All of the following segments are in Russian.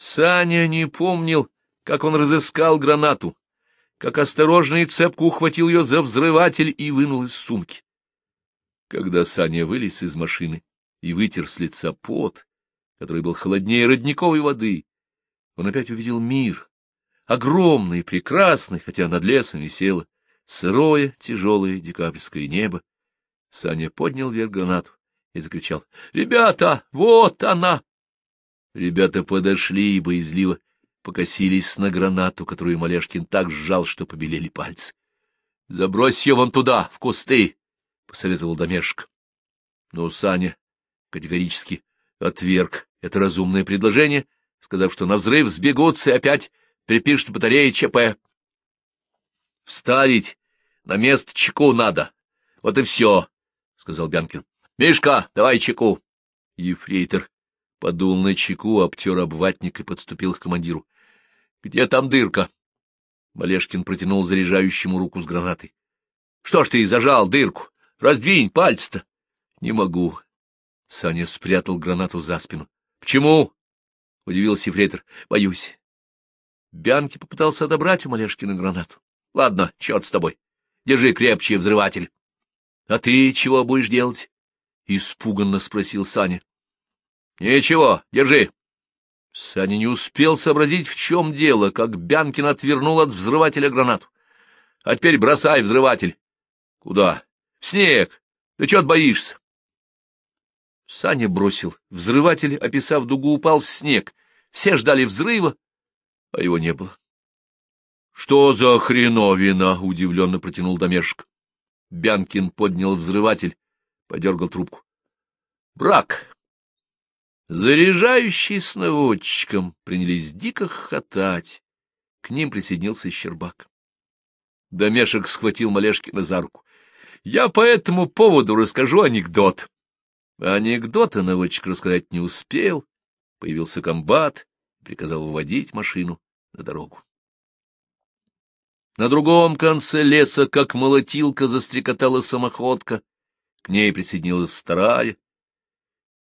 Саня не помнил, как он разыскал гранату, как осторожно и цепко ухватил ее за взрыватель и вынул из сумки. Когда Саня вылез из машины и вытер с лица пот, который был холоднее родниковой воды, он опять увидел мир, огромный, прекрасный, хотя над лесом висело сырое, тяжелое декабрьское небо. Саня поднял вверх гранату и закричал «Ребята, вот она!» Ребята подошли и боязливо покосились на гранату, которую Малешкин так сжал, что побелели пальцы. — Забрось ее вон туда, в кусты, — посоветовал Домешек. Но Саня категорически отверг это разумное предложение, сказав, что на взрыв сбегутся и опять припишут батареи ЧП. — Вставить на место чеку надо. Вот и все, — сказал Бянкин. — Мишка, давай чеку. Ефрейтор подул на чеку, обтер обватник и подступил к командиру. — Где там дырка? Малешкин протянул заряжающему руку с гранатой. — Что ж ты зажал дырку? Раздвинь пальцы-то. — Не могу. Саня спрятал гранату за спину. — Почему? — удивился ефрейтор. — Боюсь. Бянки попытался отобрать у Малешкина гранату. — Ладно, черт с тобой. Держи крепче взрыватель. — А ты чего будешь делать? — испуганно спросил Саня. — Ничего, держи. Саня не успел сообразить, в чем дело, как Бянкин отвернул от взрывателя гранату. — А теперь бросай взрыватель. — Куда? — В снег. Ты чего боишься? Саня бросил. Взрыватель, описав дугу, упал в снег. Все ждали взрыва, а его не было. — Что за хреновина? — удивленно протянул Домешек. Бянкин поднял взрыватель, подергал трубку. — Брак. Заряжающие с наводчиком принялись дико хохотать. К ним присоединился Щербак. Домешек схватил Малешкина за руку. — Я по этому поводу расскажу анекдот. Анекдота наводчик рассказать не успел. Появился комбат приказал выводить машину на дорогу. На другом конце леса, как молотилка, застрекотала самоходка. К ней присоединилась вторая.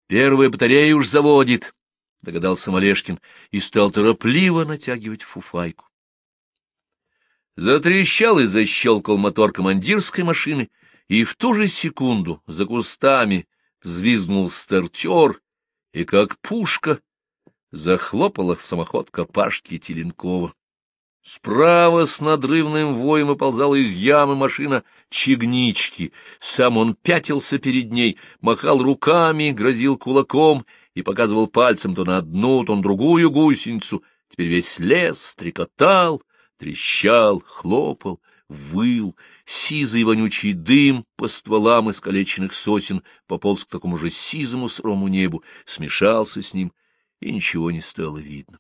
Первая батарея уж заводит, — догадался Малешкин, и стал торопливо натягивать фуфайку. Затрещал и защелкал мотор командирской машины, и в ту же секунду за кустами взвизгнул стартер, и как пушка захлопала в самоходка Пашки Теленкова. Справа с надрывным воем оползала из ямы машина чигнички. Сам он пятился перед ней, махал руками, грозил кулаком и показывал пальцем то на одну, то на другую гусеницу. Теперь весь лес стрекотал, трещал, хлопал, выл. Сизый вонючий дым по стволам искалеченных сосен пополз к такому же сизому сырому небу, смешался с ним, и ничего не стало видно.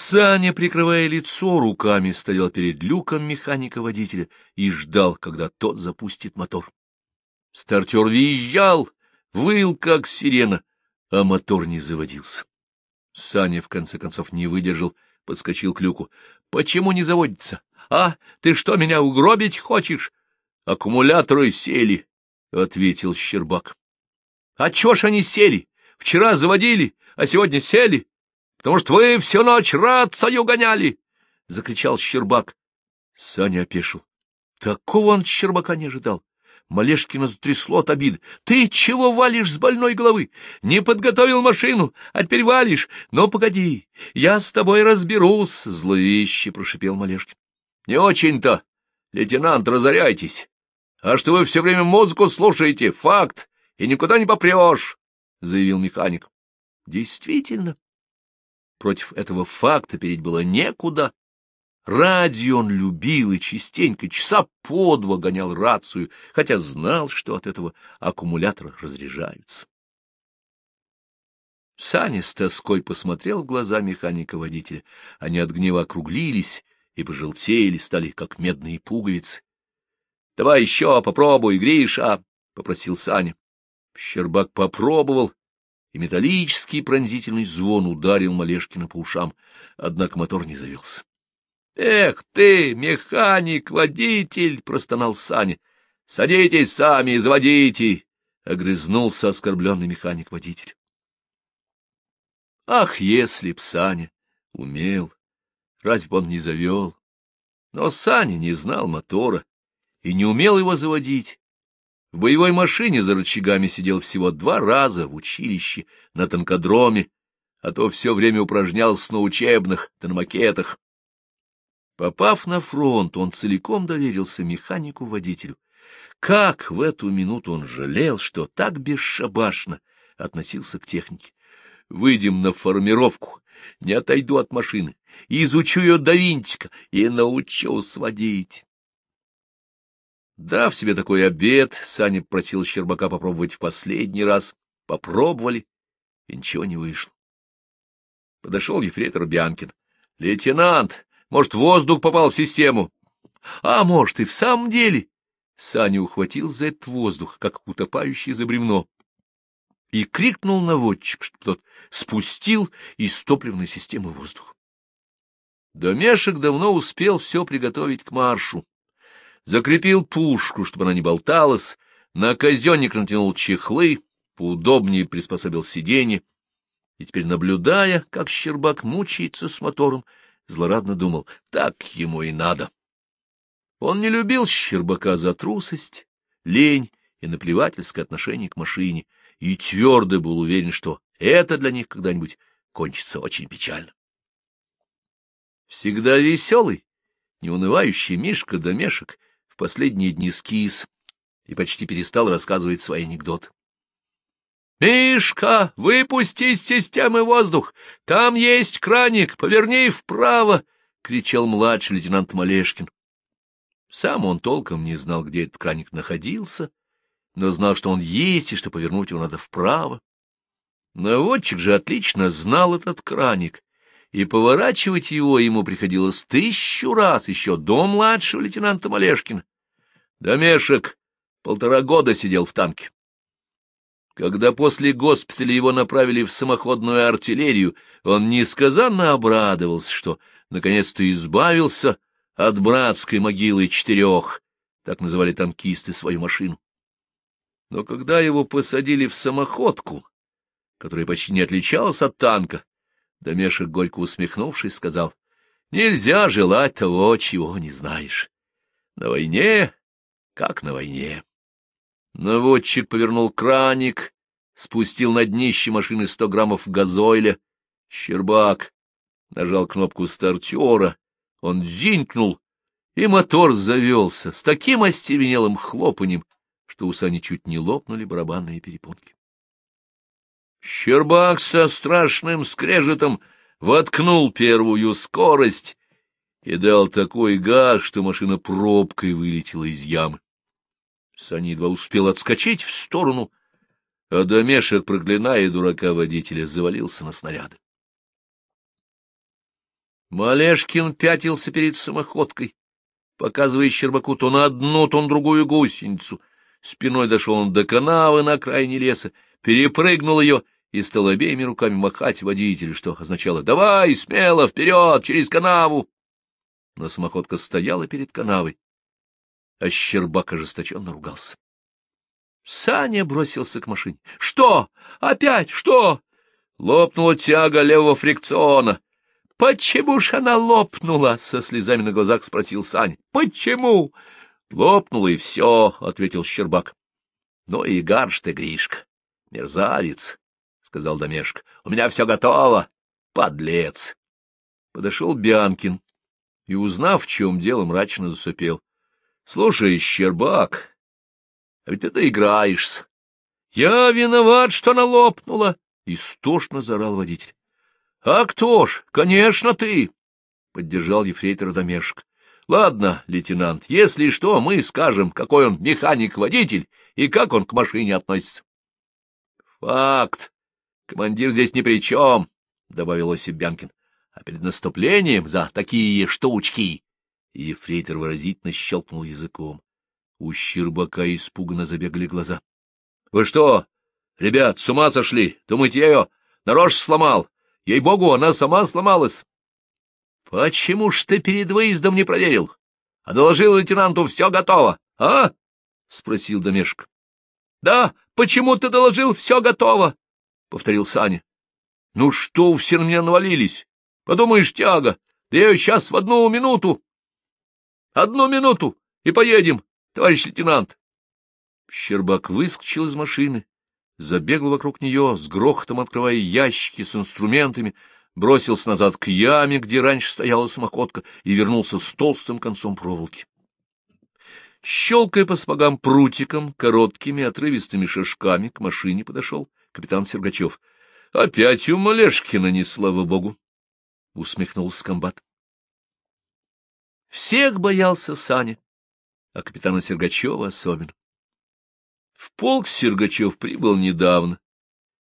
Саня, прикрывая лицо руками, стоял перед люком механика-водителя и ждал, когда тот запустит мотор. Стартер визжал, выл, как сирена, а мотор не заводился. Саня, в конце концов, не выдержал, подскочил к люку. — Почему не заводится? А, ты что, меня угробить хочешь? — Аккумуляторы сели, — ответил Щербак. — А чего ж они сели? Вчера заводили, а сегодня сели? Потому что вы всю ночь рацию гоняли! — закричал Щербак. Саня опешил. Такого он Щербака не ожидал. Малешкина затрясло от обиды. — Ты чего валишь с больной головы? Не подготовил машину, а теперь валишь. Ну, погоди, я с тобой разберусь, — зловеще прошипел Малешкин. — Не очень-то, лейтенант, разоряйтесь. А что вы все время музыку слушаете, факт, и никуда не попрешь, — заявил механик. Действительно, Против этого факта переть было некуда. Радио он любил и частенько, часа по два гонял рацию, хотя знал, что от этого аккумуляторы разряжаются. Саня с тоской посмотрел в глаза механика-водителя. Они от гнева округлились и пожелтели, стали как медные пуговицы. — Давай еще попробуй, Гриша, — попросил Саня. Щербак попробовал и металлический пронзительный звон ударил Малешкина по ушам, однако мотор не завелся. — Эх ты, механик, водитель! — простонал Саня. — Садитесь сами и заводите! — огрызнулся оскорбленный механик-водитель. Ах, если б Саня умел! Разве он не завел? Но Саня не знал мотора и не умел его заводить. В боевой машине за рычагами сидел всего два раза в училище, на танкодроме, а то все время упражнялся на учебных, да на макетах. Попав на фронт, он целиком доверился механику-водителю. Как в эту минуту он жалел, что так бесшабашно относился к технике. Выйдем на формировку, не отойду от машины, изучу ее до винтика и научу сводить. Дав себе такой обед, Саня просил Щербака попробовать в последний раз. Попробовали, и ничего не вышло. Подошел ефрейтор Бянкин. — Лейтенант, может, воздух попал в систему? — А может, и в самом деле. Саня ухватил за этот воздух, как утопающий за бревно, и крикнул наводчик, что тот спустил из топливной системы воздух. Домешек давно успел все приготовить к маршу. Закрепил пушку, чтобы она не болталась, на казенник натянул чехлы, поудобнее приспособил сиденье, и теперь, наблюдая, как Щербак мучается с мотором, злорадно думал, так ему и надо. Он не любил Щербака за трусость, лень и наплевательское отношение к машине, и твердо был уверен, что это для них когда-нибудь кончится очень печально. Всегда веселый, неунывающий Мишка Домешек последние дни скис и почти перестал рассказывать свои анекдоты. «Мишка, выпусти из системы воздух! Там есть краник, поверни вправо!» — кричал младший лейтенант Малешкин. Сам он толком не знал, где этот краник находился, но знал, что он есть и что повернуть его надо вправо. Наводчик же отлично знал этот краник, и поворачивать его ему приходилось тысячу раз еще до младшего лейтенанта Малешкина. Домешек полтора года сидел в танке. Когда после госпиталя его направили в самоходную артиллерию, он несказанно обрадовался, что наконец-то избавился от братской могилы четырех, так называли танкисты свою машину. Но когда его посадили в самоходку, которая почти не отличалась от танка, Домешек, горько усмехнувшись, сказал, — Нельзя желать того, чего не знаешь. На войне, как на войне. Наводчик повернул краник, спустил на днище машины сто граммов газоиля. Щербак нажал кнопку стартера, он дзинькнул, и мотор завелся с таким остервенелым хлопанем, что у Сани чуть не лопнули барабанные перепонки. Щербак со страшным скрежетом воткнул первую скорость и дал такой газ, что машина пробкой вылетела из ямы. Саня едва успел отскочить в сторону, а домешек, проклиная дурака-водителя, завалился на снаряды. Малешкин пятился перед самоходкой, показывая Щербаку то на одну, то на другую гусеницу. Спиной дошел он до канавы на окраине леса, перепрыгнул ее и стал обеими руками махать водителю, что означало «давай, смело, вперед, через канаву!» Но самоходка стояла перед канавой, а Щербак ожесточенно ругался. Саня бросился к машине. — Что? Опять? Что? Лопнула тяга левого фрикциона. — Почему ж она лопнула? — со слезами на глазах спросил Саня. — Почему? — Лопнула, и все, — ответил Щербак. — Ну и гарш ты, Гришка, мерзавец, — сказал Домешка. — У меня все готово, подлец. Подошел Бянкин и, узнав, в чем дело, мрачно засупел. — Слушай, Щербак, а ведь ты доиграешься. — Я виноват, что она лопнула! — истошно заорал водитель. — А кто ж? Конечно, ты! — поддержал ефрейтор Домешек. — Ладно, лейтенант, если что, мы скажем, какой он механик-водитель и как он к машине относится. — Факт. Командир здесь ни при чем, — добавил Осип Бянкин. — А перед наступлением за такие штучки Ефрейтор выразительно щелкнул языком. У Щербака испуганно забегали глаза. — Вы что, ребят, с ума сошли? Думаете, я ее нарочно сломал? Ей-богу, она сама сломалась. — Почему ж ты перед выездом не проверил? А доложил лейтенанту, все готово, а? — спросил Домешек. — Да, почему ты доложил, все готово? — повторил Саня. — Ну что все на меня навалились? Подумаешь, тяга, да я сейчас в одну минуту. — Одну минуту, и поедем, товарищ лейтенант. Щербак выскочил из машины, забегал вокруг нее, с грохотом открывая ящики с инструментами, бросился назад к яме, где раньше стояла самоходка, и вернулся с толстым концом проволоки. Щелкая по спагам прутиком, короткими отрывистыми шажками к машине подошел капитан Сергачев. — Опять у Малешкина, не слава богу! — усмехнулся комбат. Всех боялся Саня, а капитана Сергачева особенно. В полк Сергачев прибыл недавно.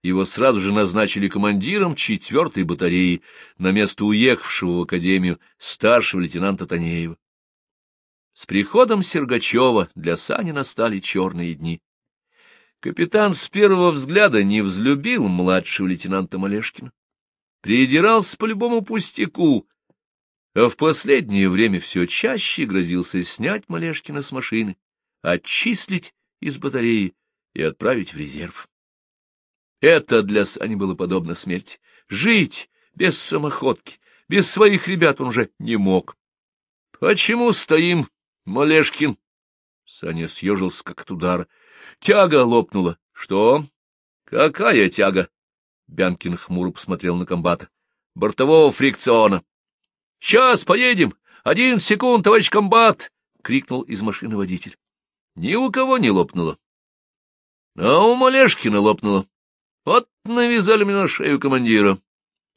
Его сразу же назначили командиром четвертой батареи на место уехавшего в академию старшего лейтенанта Танеева. С приходом Сергачева для Сани настали черные дни. Капитан с первого взгляда не взлюбил младшего лейтенанта Малешкина. Придирался по любому пустяку, а в последнее время все чаще грозился снять Малешкина с машины, отчислить из батареи и отправить в резерв. Это для Сани было подобно смерти. Жить без самоходки, без своих ребят он уже не мог. — Почему стоим, Малешкин? Саня съежился, как от удара. Тяга лопнула. — Что? Какая тяга? Бянкин хмуро посмотрел на комбата. — Бортового фрикциона. — Сейчас поедем. Один секунд, товарищ комбат! — крикнул из машины водитель. Ни у кого не лопнуло. А у Малешкина лопнуло. Вот навязали мне на шею командира.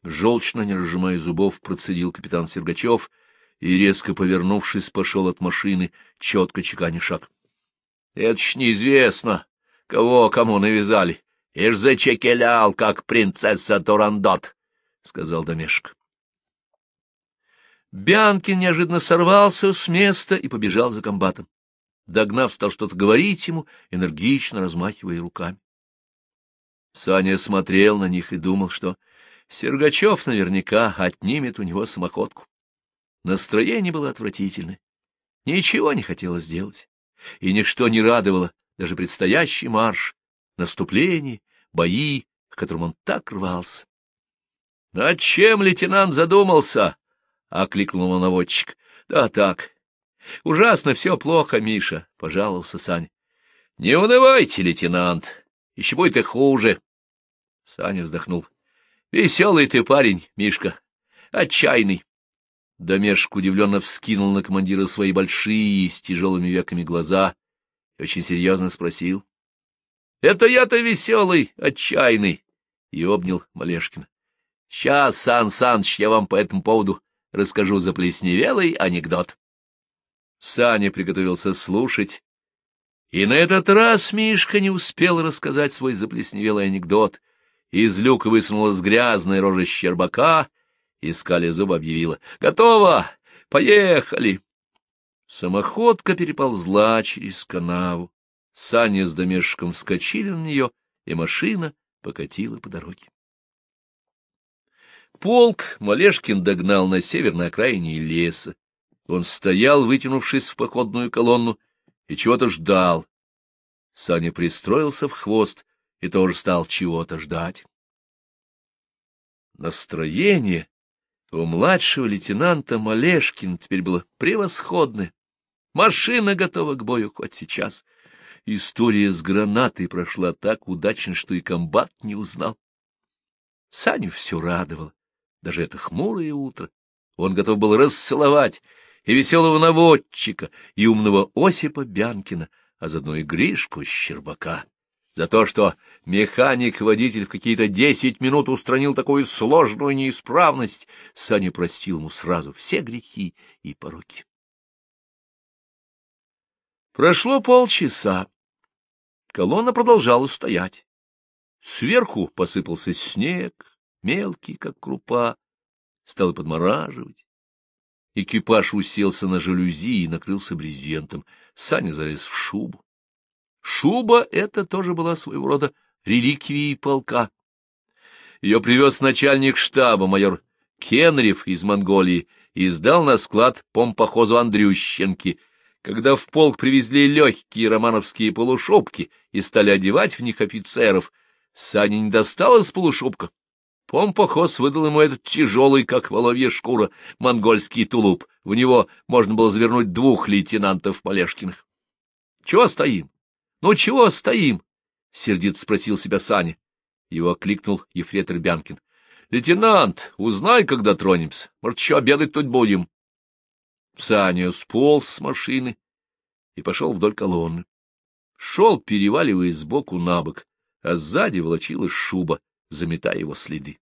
Желчно, не разжимая зубов, процедил капитан Сергачев и, резко повернувшись, пошел от машины, четко чеканя шаг. — Это ж неизвестно, кого кому навязали. Ишь зачекелял, как принцесса Турандот, — сказал Домешек. Бянкин неожиданно сорвался с места и побежал за комбатом. Догнав, стал что-то говорить ему, энергично размахивая руками. Саня смотрел на них и думал, что Сергачев наверняка отнимет у него самоходку. Настроение было отвратительное. Ничего не хотелось сделать, и ничто не радовало, даже предстоящий марш, наступление, бои, к которым он так рвался. — Над чем лейтенант задумался? — окликнул он наводчик. — Да так, Ужасно все плохо, Миша, — пожаловался Саня. — Не унывайте, лейтенант, еще будет и хуже. Саня вздохнул. — Веселый ты парень, Мишка, отчаянный. Домешек удивленно вскинул на командира свои большие, с тяжелыми веками глаза и очень серьезно спросил. — Это я-то веселый, отчаянный! И обнял Малешкина. — Сейчас, Сан Саныч, я вам по этому поводу расскажу заплесневелый анекдот. Саня приготовился слушать, и на этот раз Мишка не успел рассказать свой заплесневелый анекдот. Из люка высунулась грязная рожа щербака, и скали зубы объявила «Готово! Поехали!» Самоходка переползла через канаву. Саня с домешком вскочили на нее, и машина покатила по дороге. Полк Малешкин догнал на северной окраине леса. Он стоял, вытянувшись в походную колонну, и чего-то ждал. Саня пристроился в хвост и тоже стал чего-то ждать. Настроение у младшего лейтенанта Малешкина теперь было превосходное. Машина готова к бою хоть сейчас. История с гранатой прошла так удачно, что и комбат не узнал. Саню все радовало, даже это хмурое утро. Он готов был расцеловать и веселого наводчика, и умного Осипа Бянкина, а заодно и Гришку Щербака. За то, что механик-водитель в какие-то десять минут устранил такую сложную неисправность, Саня простил ему сразу все грехи и пороки. Прошло полчаса. Колонна продолжала стоять. Сверху посыпался снег, мелкий, как крупа, стало подмораживать. Экипаж уселся на жалюзи и накрылся брезентом. Саня залез в шубу. Шуба эта тоже была своего рода реликвией полка. Ее привез начальник штаба, майор Кенрев из Монголии, и сдал на склад помпохозу Андрющенки. Когда в полк привезли легкие романовские полушубки и стали одевать в них офицеров, Саня не достал из полушубка, Помпохос выдал ему этот тяжелый, как воловья шкура, монгольский тулуп. В него можно было завернуть двух лейтенантов Малешкиных. — Чего стоим? Ну, чего стоим? — сердито спросил себя Саня. Его окликнул ефрейтор Бянкин. — Лейтенант, узнай, когда тронемся. Может, еще обедать тут будем. Саня сполз с машины и пошел вдоль колонны. Шел, переваливаясь сбоку на бок, а сзади волочилась шуба, заметая его следы.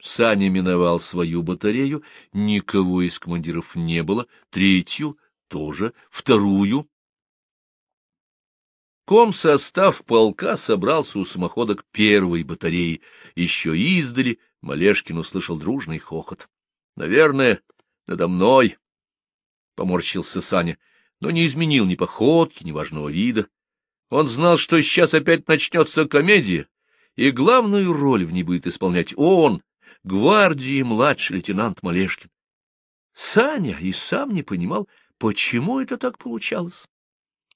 Саня миновал свою батарею, никого из командиров не было, третью тоже, вторую. Комсостав полка собрался у самоходок первой батареи. Еще издали Малешкин услышал дружный хохот. — Наверное, надо мной, — поморщился Саня, но не изменил ни походки, ни важного вида. Он знал, что сейчас опять начнется комедия, и главную роль в ней будет исполнять он, гвардии младший лейтенант Малешкин. Саня и сам не понимал, почему это так получалось.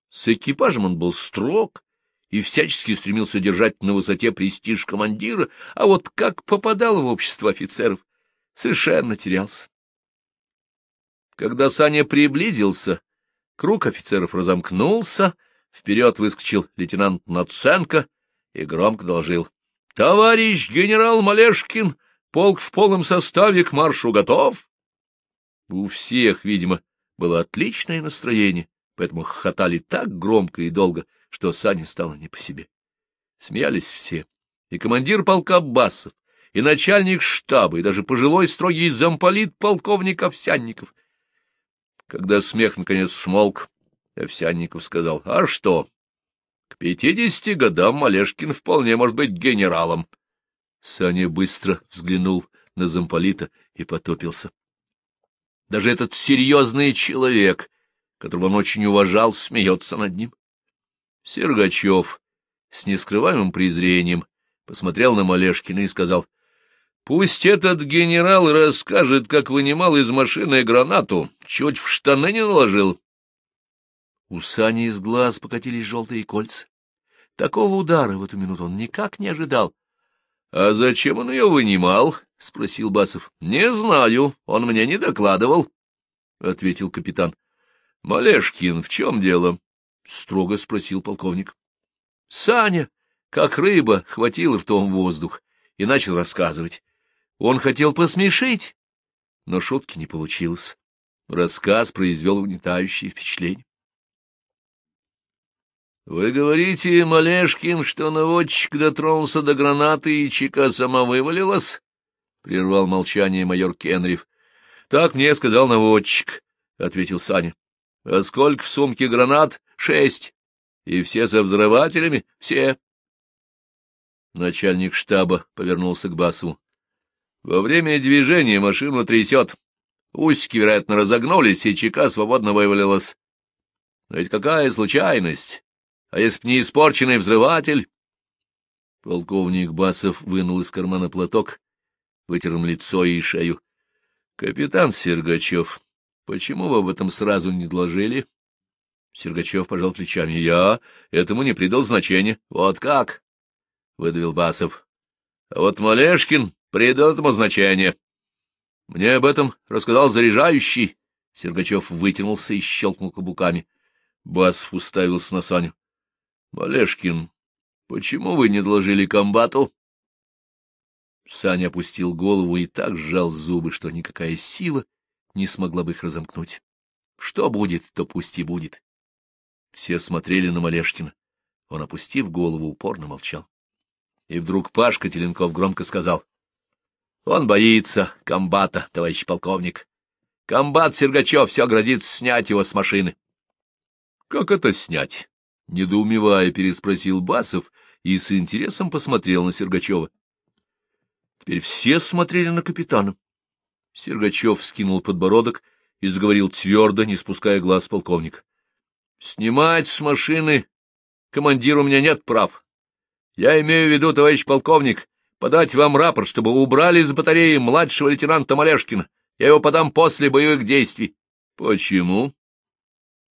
С экипажем он был строг и всячески стремился держать на высоте престиж командира, а вот как попадал в общество офицеров, совершенно терялся. Когда Саня приблизился, круг офицеров разомкнулся, вперед выскочил лейтенант Наценко и громко доложил. — Товарищ генерал Малешкин Полк в полном составе к маршу готов? У всех, видимо, было отличное настроение, поэтому хохотали так громко и долго, что Сане стало не по себе. Смеялись все, и командир полка Басов, и начальник штаба, и даже пожилой строгий замполит полковник Овсянников. Когда смех наконец смолк, Овсянников сказал, — А что? К пятидесяти годам Малешкин вполне может быть генералом. Саня быстро взглянул на замполита и потопился. Даже этот серьезный человек, которого он очень уважал, смеется над ним. Сергачев с нескрываемым презрением посмотрел на Малешкина и сказал, — Пусть этот генерал расскажет, как вынимал из машины гранату, чуть в штаны не наложил. У Сани из глаз покатились желтые кольца. Такого удара в эту минуту он никак не ожидал. — А зачем он ее вынимал? — спросил Басов. — Не знаю, он мне не докладывал, — ответил капитан. — Малешкин, в чем дело? — строго спросил полковник. Саня, как рыба, хватил ртом воздух и начал рассказывать. Он хотел посмешить, но шутки не получилось. Рассказ произвел угнетающее впечатление. — Вы говорите, Малешкин, что наводчик дотронулся до гранаты и чека сама вывалилась? — прервал молчание майор Кенрив. — Так мне сказал наводчик, — ответил Саня. — А сколько в сумке гранат? — Шесть. И все со взрывателями? — Все. Начальник штаба повернулся к Басову. — Во время движения машину трясет. Усики, вероятно, разогнулись, и чека свободно вывалилась. Но ведь какая случайность! А если б не испорченный взрыватель? Полковник Басов вынул из кармана платок, вытер им лицо и шею. — Капитан Сергачев, почему вы об этом сразу не доложили? Сергачев пожал плечами. — Я этому не придал значения. — Вот как? — выдавил Басов. — А вот Малешкин придал этому значение. Мне об этом рассказал заряжающий. Сергачев вытянулся и щелкнул каблуками. Басов уставился на Саню. — Малешкин, почему вы не доложили комбату? Саня опустил голову и так сжал зубы, что никакая сила не смогла бы их разомкнуть. Что будет, то пусть и будет. Все смотрели на Малешкина. Он, опустив голову, упорно молчал. И вдруг Пашка Теленков громко сказал. — Он боится комбата, товарищ полковник. Комбат Сергачев все грозит снять его с машины. — Как это снять? Недоумевая, переспросил Басов и с интересом посмотрел на Сергачева. Теперь все смотрели на капитана. Сергачев скинул подбородок и заговорил твердо, не спуская глаз полковника. — Снимать с машины командир у меня нет прав. Я имею в виду, товарищ полковник, подать вам рапорт, чтобы убрали из батареи младшего лейтенанта Малешкина. Я его подам после боевых действий. — Почему?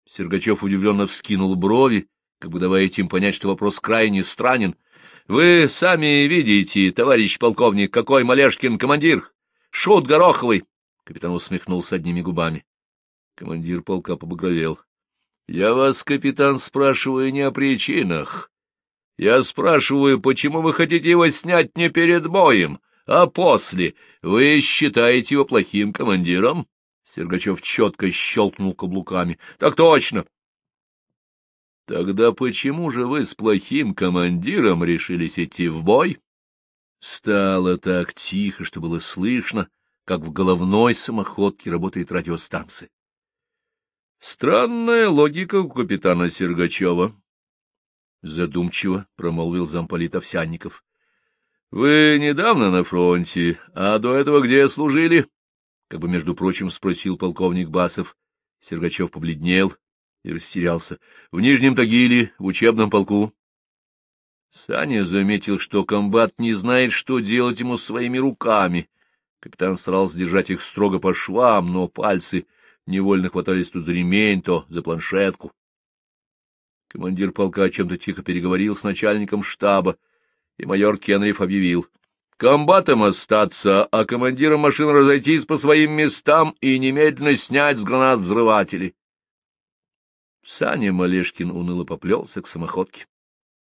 Сергачев удивленно вскинул брови как бы давая этим понять, что вопрос крайне странен. Вы сами видите, товарищ полковник, какой Малешкин командир. Шут Гороховый. Капитан усмехнулся одними губами. Командир полка побагровел. — Я вас, капитан, спрашиваю не о причинах. Я спрашиваю, почему вы хотите его снять не перед боем, а после. Вы считаете его плохим командиром? Сергачев четко щелкнул каблуками. — Так точно. — Тогда почему же вы с плохим командиром решились идти в бой? Стало так тихо, что было слышно, как в головной самоходке работает радиостанция. Странная логика у капитана Сергачева. Задумчиво промолвил замполит Овсянников. — Вы недавно на фронте, а до этого где служили? — как бы, между прочим, спросил полковник Басов. Сергачев побледнел и растерялся. — В Нижнем Тагиле, в учебном полку. Саня заметил, что комбат не знает, что делать ему своими руками. Капитан старался держать их строго по швам, но пальцы невольно хватались то за ремень, то за планшетку. Командир полка чем-то тихо переговорил с начальником штаба, и майор Кенриф объявил — комбатом остаться, а командиром машин разойтись по своим местам и немедленно снять с гранат взрыватели. Саня Малешкин уныло поплелся к самоходке.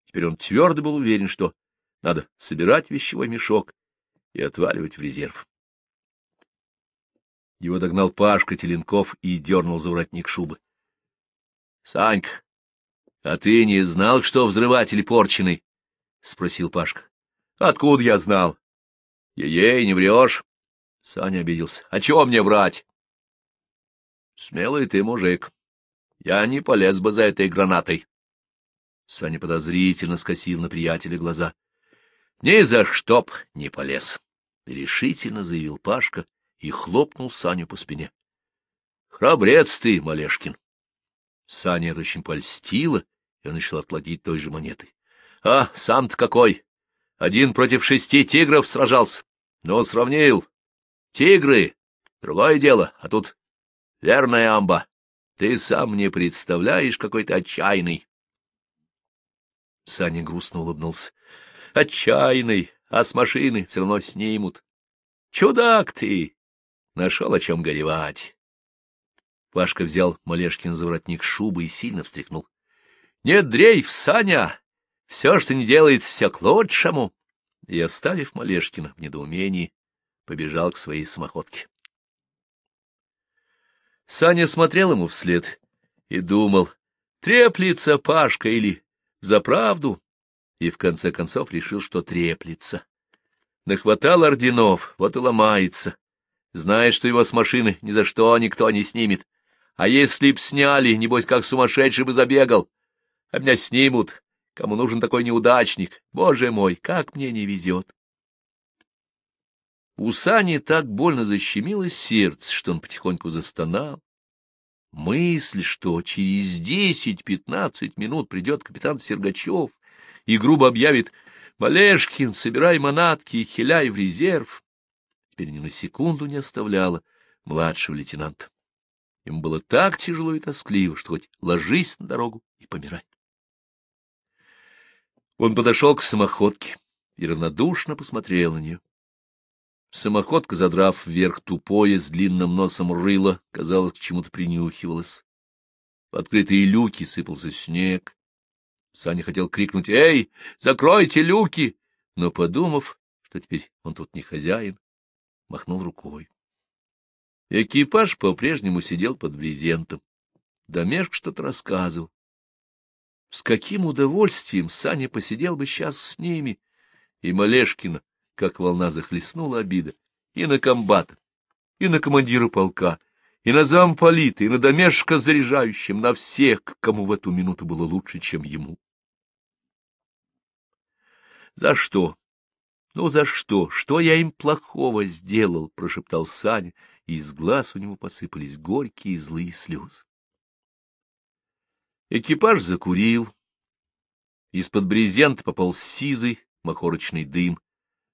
Теперь он твердо был уверен, что надо собирать вещевой мешок и отваливать в резерв. Его догнал Пашка Теленков и дернул за воротник шубы. — Санька, а ты не знал, что взрыватель порченый? — спросил Пашка. — Откуда я знал? — Ей-ей, не врешь. Саня обиделся. — А чего мне врать? — Смелый ты мужик. Я не полез бы за этой гранатой. Саня подозрительно скосил на приятеля глаза. — Ни за что б не полез, — решительно заявил Пашка и хлопнул Саню по спине. — Храбрец ты, Малешкин! Саня это очень польстило, и он начал отплатить той же монетой. — А, сам-то какой! Один против шести тигров сражался. Но сравнил. Тигры — другое дело, а тут верная амба. Ты сам не представляешь, какой ты отчаянный. Саня грустно улыбнулся. — Отчаянный, а с машины все равно снимут. Чудак ты! Нашел о чем горевать. Пашка взял Малешкин за воротник шубы и сильно встряхнул. — Нет, дрейф, Саня! Все, что не делается, все к лучшему! И, оставив Малешкина в недоумении, побежал к своей самоходке. Саня смотрел ему вслед и думал, треплется Пашка или за правду, и в конце концов решил, что треплется. Нахватал орденов, вот и ломается. Знает, что его с машины ни за что никто не снимет. А если б сняли, небось, как сумасшедший бы забегал. А меня снимут. Кому нужен такой неудачник? Боже мой, как мне не везет. У Сани так больно защемило сердце, что он потихоньку застонал. Мысль, что через десять-пятнадцать минут придет капитан Сергачев и грубо объявит «Малешкин, собирай манатки и хиляй в резерв», теперь ни на секунду не оставляла младшего лейтенанта. Ему было так тяжело и тоскливо, что хоть ложись на дорогу и помирай. Он подошел к самоходке и равнодушно посмотрел на нее. Самоходка, задрав вверх тупое, с длинным носом рыло, казалось, к чему-то принюхивалась. В открытые люки сыпался снег. Саня хотел крикнуть «Эй, закройте люки!» но, подумав, что теперь он тут не хозяин, махнул рукой. Экипаж по-прежнему сидел под брезентом. Домешк что-то рассказывал. С каким удовольствием Саня посидел бы сейчас с ними, и Малешкина, как волна захлестнула обида, и на комбата, и на командира полка, и на замполита, и на домешка заряжающим, на всех, кому в эту минуту было лучше, чем ему. За что? Ну, за что? Что я им плохого сделал? — прошептал Саня, и из глаз у него посыпались горькие злые слезы. Экипаж закурил. Из-под брезента попал сизый махорочный дым.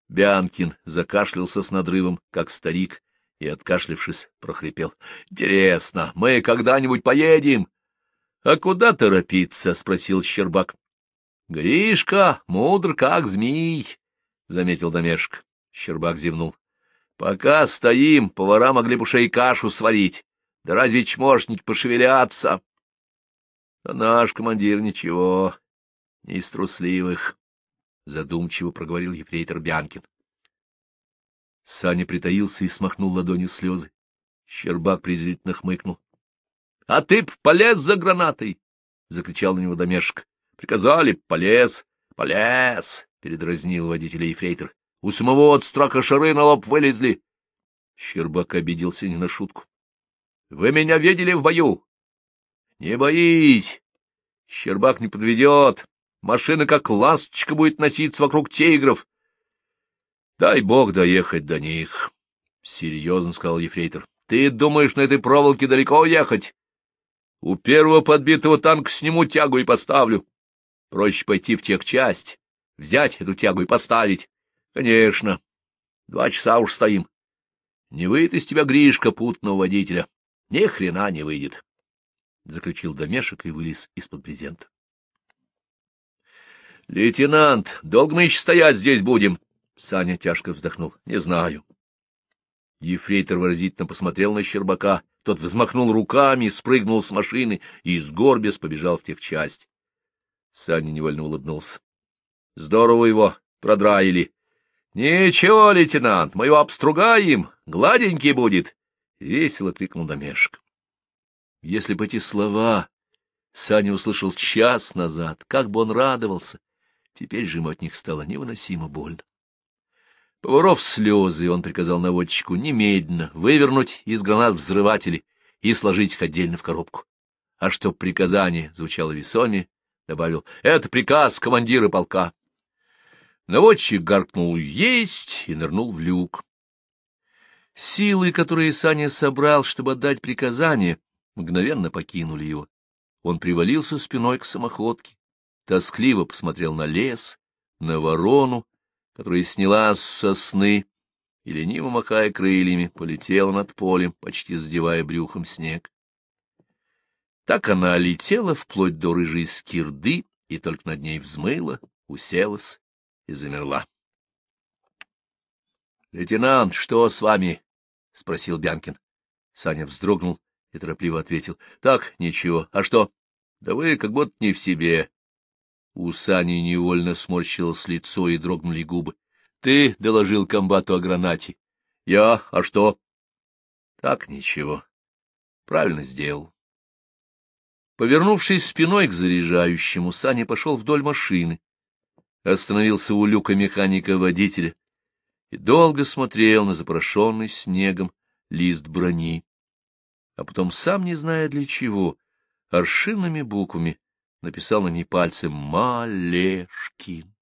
Бянкин закашлялся с надрывом, как старик, и, откашлившись, прохрипел. — Интересно, мы когда-нибудь поедем? — А куда торопиться? — спросил Щербак. — Гришка мудр, как змей, — заметил домешек. Щербак зевнул. — Пока стоим, повара могли бы и кашу сварить. Да разве чмошники пошевелятся? А наш командир ничего, не из трусливых, — задумчиво проговорил ефрейтор Бянкин. Саня притаился и смахнул ладонью слезы. Щербак презрительно хмыкнул. — А ты б полез за гранатой! — закричал на него домешек. — Приказали, полез, полез! — передразнил водителя ефрейтор. — У самого от страха шары на лоб вылезли. Щербак обиделся не на шутку. — Вы меня видели в бою? — Не боись! Щербак не подведет. Машина как ласточка будет носиться вокруг тигров. — Дай бог доехать до них, — серьезно сказал ефрейтор. — Ты думаешь на этой проволоке далеко ехать? У первого подбитого танка сниму тягу и поставлю. Проще пойти в техчасть, взять эту тягу и поставить. Конечно. Два часа уж стоим. Не выйдет из тебя, Гришка, путного водителя. Ни хрена не выйдет. Заключил домешек и вылез из-под брезента. — Лейтенант, долго мы еще стоять здесь будем? Саня тяжко вздохнул. — Не знаю. Ефрейтор выразительно посмотрел на Щербака. Тот взмахнул руками, спрыгнул с машины и, сгорбясь, побежал в техчасть. Саня невольно улыбнулся. — Здорово его продраили. — Ничего, лейтенант, мы его обстругаем, гладенький будет. — весело крикнул домешек. Если бы эти слова Саня услышал час назад, как бы он радовался, теперь же ему от них стало невыносимо больно. Поворов слезы, он приказал наводчику немедленно вывернуть из гранат взрыватели и сложить их отдельно в коробку. А чтоб приказание звучало весомее, добавил, это приказ командира полка. Наводчик гаркнул «Есть!» и нырнул в люк. Силы, которые Саня собрал, чтобы отдать приказание, мгновенно покинули его. Он привалился спиной к самоходке, тоскливо посмотрел на лес, на ворону, которая сняла с сосны и, лениво махая крыльями, полетела над полем, почти задевая брюхом снег. Так она летела вплоть до рыжей скирды и только над ней взмыла, уселась и замерла. — Лейтенант, что с вами? — спросил Бянкин. Саня вздрогнул и торопливо ответил. — Так, ничего. А что? — Да вы как будто не в себе. У Сани невольно сморщилось лицо и дрогнули губы. — Ты доложил комбату о гранате. — Я? А что? — Так, ничего. Правильно сделал. Повернувшись спиной к заряжающему, Саня пошел вдоль машины. Остановился у люка механика-водителя и долго смотрел на запорошенный снегом лист брони. А потом, сам не зная для чего, аршинными буквами написал на ней пальцем «Малешкин».